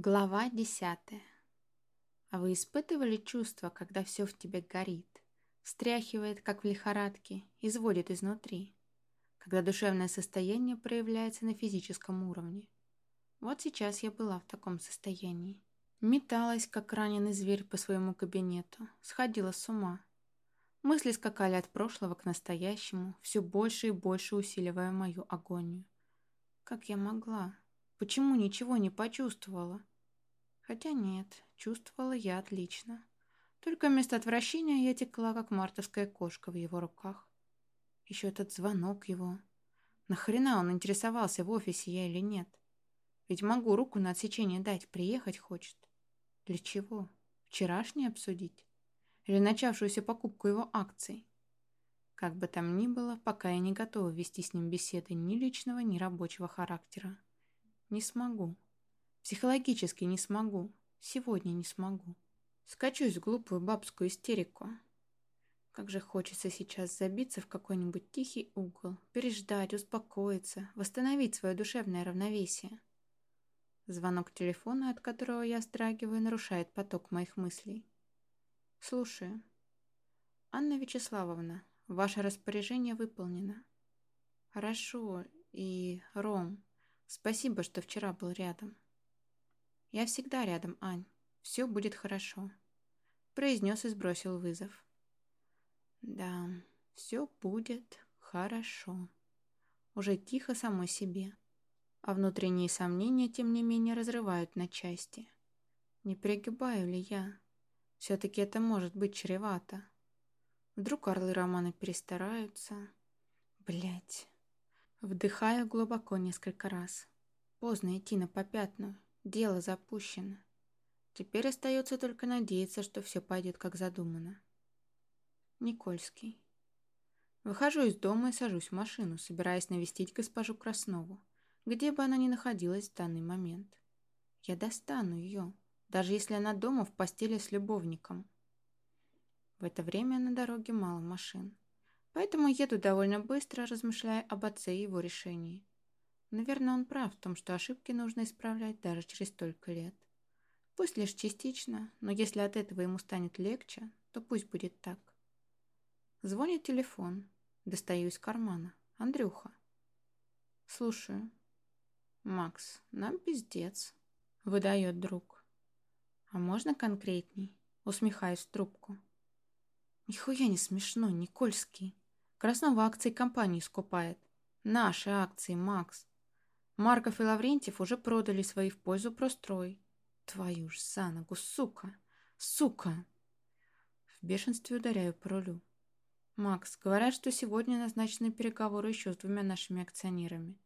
Глава десятая. А вы испытывали чувство, когда все в тебе горит, встряхивает, как в лихорадке, изводит изнутри, когда душевное состояние проявляется на физическом уровне? Вот сейчас я была в таком состоянии. Металась, как раненый зверь по своему кабинету, сходила с ума. Мысли скакали от прошлого к настоящему, все больше и больше усиливая мою агонию. Как я могла? Почему ничего не почувствовала? Хотя нет, чувствовала я отлично. Только вместо отвращения я текла, как мартовская кошка в его руках. Еще этот звонок его. Нахрена он интересовался, в офисе я или нет? Ведь могу руку на отсечение дать, приехать хочет. Для чего? Вчерашний обсудить? Или начавшуюся покупку его акций? Как бы там ни было, пока я не готова вести с ним беседы ни личного, ни рабочего характера. Не смогу. Психологически не смогу. Сегодня не смогу. Скачусь в глупую бабскую истерику. Как же хочется сейчас забиться в какой-нибудь тихий угол, переждать, успокоиться, восстановить свое душевное равновесие. Звонок телефона, от которого я страгиваю, нарушает поток моих мыслей. Слушаю. Анна Вячеславовна, ваше распоряжение выполнено. Хорошо. И, Ром, спасибо, что вчера был рядом. «Я всегда рядом, Ань. Все будет хорошо», — произнес и сбросил вызов. «Да, все будет хорошо». Уже тихо самой себе. А внутренние сомнения, тем не менее, разрывают на части. Не пригибаю ли я? Все-таки это может быть чревато. Вдруг орлы романа перестараются. Блять. Вдыхаю глубоко несколько раз. Поздно идти на попятную. Дело запущено. Теперь остается только надеяться, что все пойдет как задумано. Никольский. Выхожу из дома и сажусь в машину, собираясь навестить госпожу Краснову, где бы она ни находилась в данный момент. Я достану ее, даже если она дома в постели с любовником. В это время на дороге мало машин, поэтому еду довольно быстро, размышляя об отце и его решении. Наверное, он прав в том, что ошибки нужно исправлять даже через столько лет. Пусть лишь частично, но если от этого ему станет легче, то пусть будет так. Звонит телефон. Достаю из кармана. Андрюха. Слушаю. Макс, нам пиздец. Выдает друг. А можно конкретней? Усмехаюсь в трубку. Нихуя не смешно, Никольский. Красного акции компании скупает. Наши акции, Макс. Марков и Лаврентьев уже продали свои в пользу прострой. Твою ж за ногу, сука! Сука! В бешенстве ударяю по рулю. Макс, говорят, что сегодня назначены переговоры еще с двумя нашими акционерами.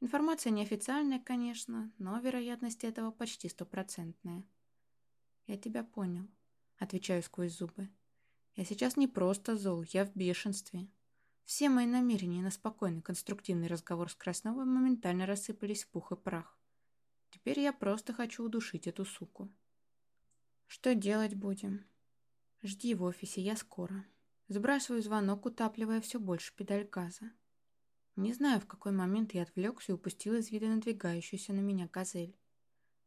Информация неофициальная, конечно, но вероятность этого почти стопроцентная. Я тебя понял, отвечаю сквозь зубы. Я сейчас не просто зол, я в бешенстве. Все мои намерения на спокойный, конструктивный разговор с Красновой моментально рассыпались в пух и прах. Теперь я просто хочу удушить эту суку. Что делать будем? Жди в офисе, я скоро. Сбрасываю звонок, утапливая все больше педаль газа. Не знаю, в какой момент я отвлекся и упустил из вида надвигающуюся на меня газель.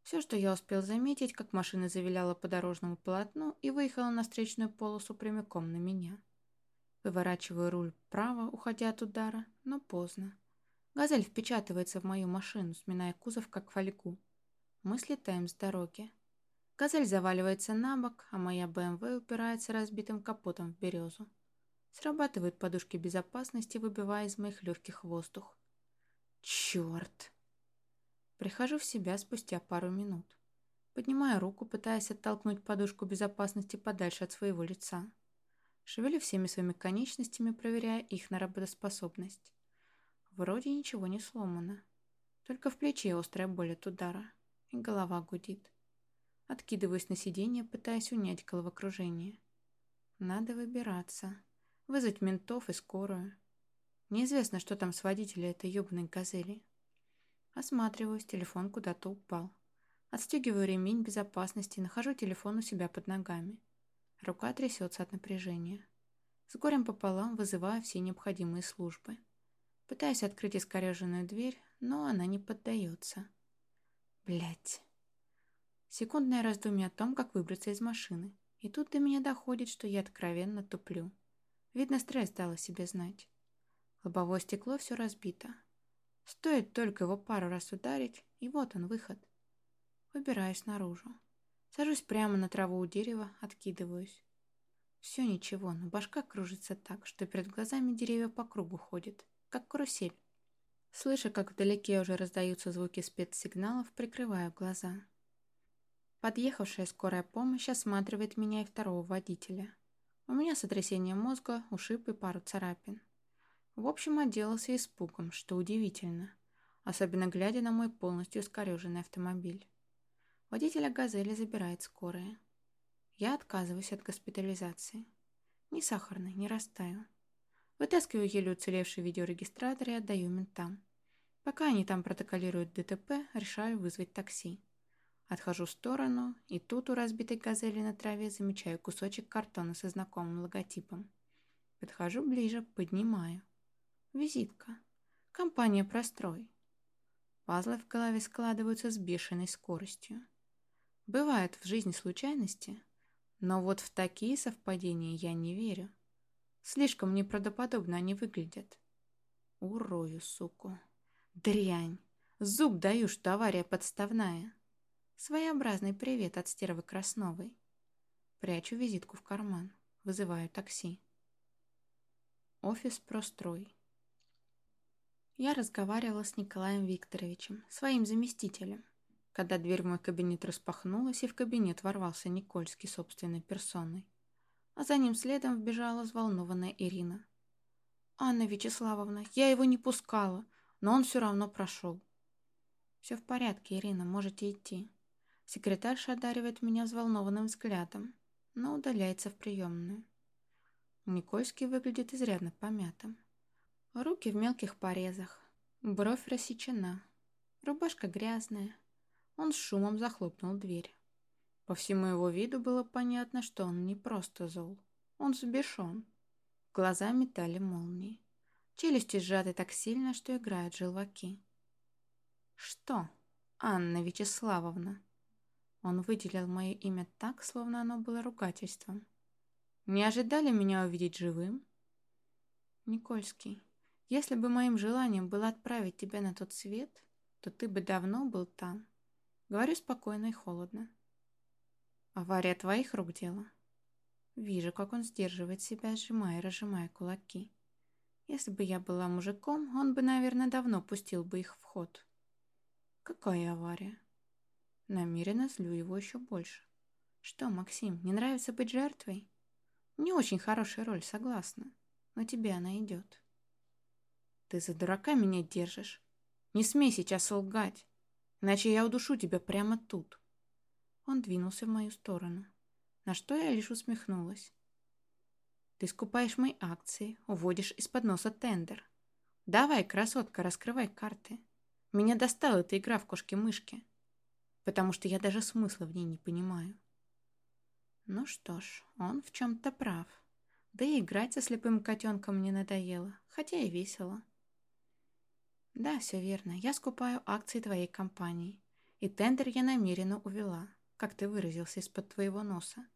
Все, что я успел заметить, как машина завиляла по дорожному полотну и выехала на встречную полосу прямиком на меня. Выворачиваю руль вправо, уходя от удара, но поздно. Газель впечатывается в мою машину, сминая кузов, как фольгу. Мы слетаем с дороги. Газель заваливается на бок, а моя БМВ упирается разбитым капотом в березу. Срабатывают подушки безопасности, выбивая из моих легких воздух. Черт! Прихожу в себя спустя пару минут. Поднимаю руку, пытаясь оттолкнуть подушку безопасности подальше от своего лица. Шевелю всеми своими конечностями, проверяя их на работоспособность. Вроде ничего не сломано. Только в плече острая боль от удара. И голова гудит. Откидываюсь на сиденье, пытаясь унять головокружение. Надо выбираться. Вызвать ментов и скорую. Неизвестно, что там с водителя этой ебаной газели. Осматриваюсь, телефон куда-то упал. Отстегиваю ремень безопасности, нахожу телефон у себя под ногами. Рука трясется от напряжения. С горем пополам вызываю все необходимые службы. Пытаюсь открыть искореженную дверь, но она не поддается. Блять. Секундное раздумье о том, как выбраться из машины. И тут до меня доходит, что я откровенно туплю. Видно, стресс дал о себе знать. Лобовое стекло все разбито. Стоит только его пару раз ударить, и вот он, выход. Выбираюсь наружу. Сажусь прямо на траву у дерева, откидываюсь. Все ничего, но башка кружится так, что перед глазами деревья по кругу ходят, как карусель. Слыша, как вдалеке уже раздаются звуки спецсигналов, прикрываю глаза. Подъехавшая скорая помощь осматривает меня и второго водителя. У меня сотрясение мозга, ушиб и пару царапин. В общем, отделался испугом, что удивительно, особенно глядя на мой полностью искореженный автомобиль. Водителя «Газели» забирает скорая. Я отказываюсь от госпитализации. Ни сахарный, не растаю. Вытаскиваю еле уцелевший видеорегистратор и отдаю ментам. Пока они там протоколируют ДТП, решаю вызвать такси. Отхожу в сторону, и тут у разбитой газели на траве замечаю кусочек картона со знакомым логотипом. Подхожу ближе, поднимаю. Визитка. Компания «Прострой». Пазлы в голове складываются с бешеной скоростью. Бывают в жизни случайности, но вот в такие совпадения я не верю. Слишком неправдоподобно они выглядят. Урою, суку. Дрянь. Зуб даю, что авария подставная. Своеобразный привет от стервы Красновой. Прячу визитку в карман. Вызываю такси. Офис «Прострой». Я разговаривала с Николаем Викторовичем, своим заместителем, когда дверь в мой кабинет распахнулась, и в кабинет ворвался Никольский собственной персоной. А за ним следом вбежала взволнованная Ирина. «Анна Вячеславовна, я его не пускала, но он все равно прошел». «Все в порядке, Ирина, можете идти». Секретарша одаривает меня взволнованным взглядом, но удаляется в приемную. Никольский выглядит изрядно помятым. Руки в мелких порезах. Бровь рассечена. Рубашка грязная. Он с шумом захлопнул дверь. По всему его виду было понятно, что он не просто зол. Он взбешен. Глаза метали молнии. Челюсти сжаты так сильно, что играют желваки. «Что, Анна Вячеславовна?» Он выделил мое имя так, словно оно было ругательством. «Не ожидали меня увидеть живым?» «Никольский, если бы моим желанием было отправить тебя на тот свет, то ты бы давно был там. Говорю спокойно и холодно. Авария твоих рук дело. Вижу, как он сдерживает себя, сжимая и разжимая кулаки. Если бы я была мужиком, он бы, наверное, давно пустил бы их в ход. Какая авария? Намеренно злю его еще больше. Что, Максим, не нравится быть жертвой? Не очень хорошая роль, согласна. Но тебе она идет. Ты за дурака меня держишь. Не смей сейчас лгать, иначе я удушу тебя прямо тут. Он двинулся в мою сторону, на что я лишь усмехнулась. Ты скупаешь мои акции, уводишь из-под носа тендер. Давай, красотка, раскрывай карты. Меня достала эта игра в кошки-мышки, потому что я даже смысла в ней не понимаю. Ну что ж, он в чем-то прав. Да и играть со слепым котенком мне надоело, хотя и весело. Да, все верно. Я скупаю акции твоей компании. И тендер я намеренно увела, как ты выразился, из-под твоего носа.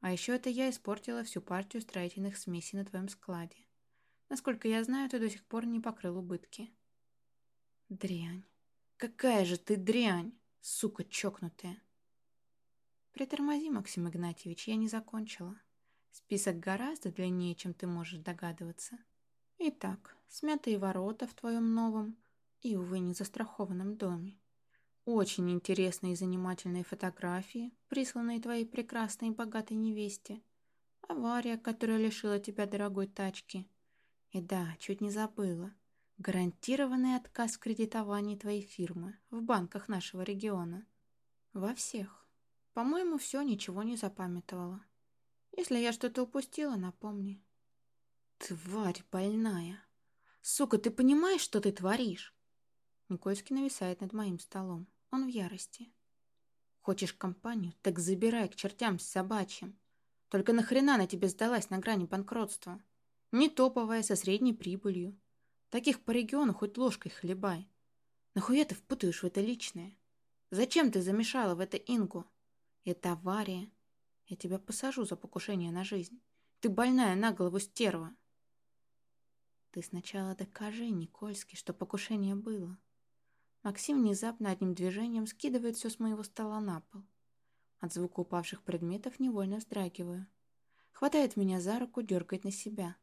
А еще это я испортила всю партию строительных смесей на твоем складе. Насколько я знаю, ты до сих пор не покрыл убытки. Дрянь. Какая же ты дрянь, сука чокнутая. Притормози, Максим Игнатьевич, я не закончила. Список гораздо длиннее, чем ты можешь догадываться. Итак, смятые ворота в твоем новом и, увы, не застрахованном доме. Очень интересные и занимательные фотографии, присланные твоей прекрасной и богатой невесте. Авария, которая лишила тебя дорогой тачки. И да, чуть не забыла. Гарантированный отказ в кредитовании твоей фирмы в банках нашего региона. Во всех. По-моему, все ничего не запамятовала. Если я что-то упустила, напомни. Тварь больная. Сука, ты понимаешь, что ты творишь? Никольский нависает над моим столом. Он в ярости. Хочешь компанию? Так забирай к чертям с собачьим. Только нахрена на тебе сдалась на грани банкротства? Не топовая, со средней прибылью. Таких по региону хоть ложкой хлебай. Нахуя ты впутаешь в это личное? Зачем ты замешала в это Ингу? Это авария. Я тебя посажу за покушение на жизнь. Ты больная на голову стерва. Ты сначала докажи, Никольский, что покушение было. Максим внезапно одним движением скидывает все с моего стола на пол. От звука упавших предметов невольно вздрагиваю. Хватает меня за руку, дергает на себя.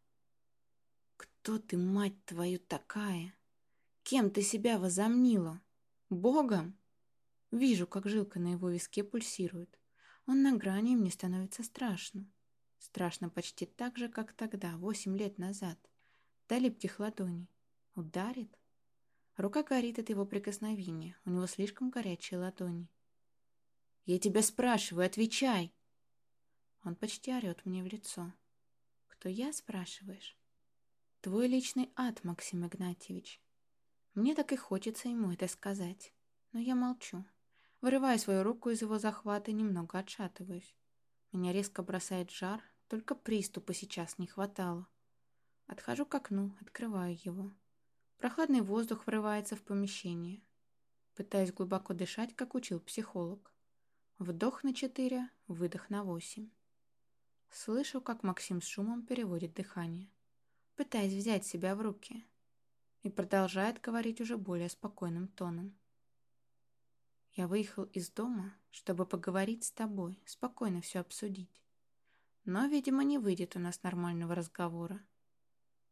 «Кто ты, мать твою, такая? Кем ты себя возомнила? Богом?» Вижу, как жилка на его виске пульсирует. Он на грани, и мне становится страшно. Страшно почти так же, как тогда, восемь лет назад. До липких ладоней. Ударит? Рука горит от его прикосновения. У него слишком горячие ладони. «Я тебя спрашиваю, отвечай!» Он почти орет мне в лицо. «Кто я, спрашиваешь?» «Твой личный ад, Максим Игнатьевич». Мне так и хочется ему это сказать. Но я молчу. Вырываю свою руку из его захвата и немного отшатываюсь. Меня резко бросает жар, только приступа сейчас не хватало. Отхожу к окну, открываю его. Прохладный воздух врывается в помещение. Пытаюсь глубоко дышать, как учил психолог. Вдох на четыре, выдох на восемь. Слышу, как Максим с шумом переводит дыхание, пытаясь взять себя в руки. И продолжает говорить уже более спокойным тоном. Я выехал из дома, чтобы поговорить с тобой, спокойно все обсудить. Но, видимо, не выйдет у нас нормального разговора.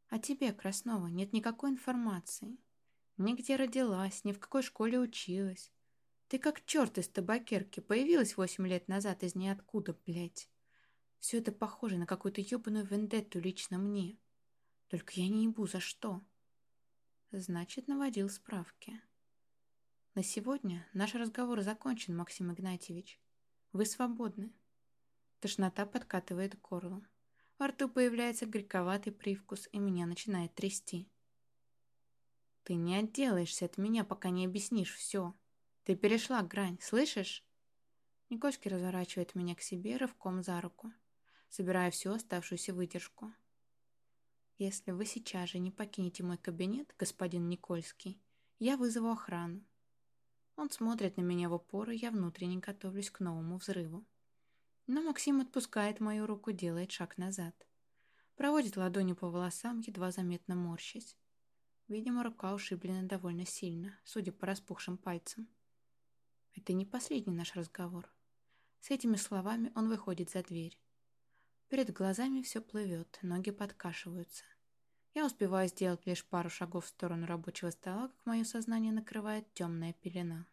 О тебе, Краснова, нет никакой информации. Ни где родилась, ни в какой школе училась. Ты как черт из табакерки, появилась восемь лет назад из ниоткуда, блядь. Все это похоже на какую-то ебаную вендетту лично мне. Только я не ебу, за что? Значит, наводил справки. На сегодня наш разговор закончен, Максим Игнатьевич. Вы свободны. Тошнота подкатывает к горлу. Во рту появляется горьковатый привкус, и меня начинает трясти. Ты не отделаешься от меня, пока не объяснишь все. Ты перешла грань, слышишь? Никольский разворачивает меня к себе рывком за руку, собирая всю оставшуюся выдержку. Если вы сейчас же не покинете мой кабинет, господин Никольский, я вызову охрану. Он смотрит на меня в упор, и я внутренне готовлюсь к новому взрыву. Но Максим отпускает мою руку, делает шаг назад. Проводит ладонью по волосам, едва заметно морщась. Видимо, рука ушиблена довольно сильно, судя по распухшим пальцам. Это не последний наш разговор. С этими словами он выходит за дверь. Перед глазами все плывет, ноги подкашиваются. Я успеваю сделать лишь пару шагов в сторону рабочего стола, как мое сознание накрывает темная пелена.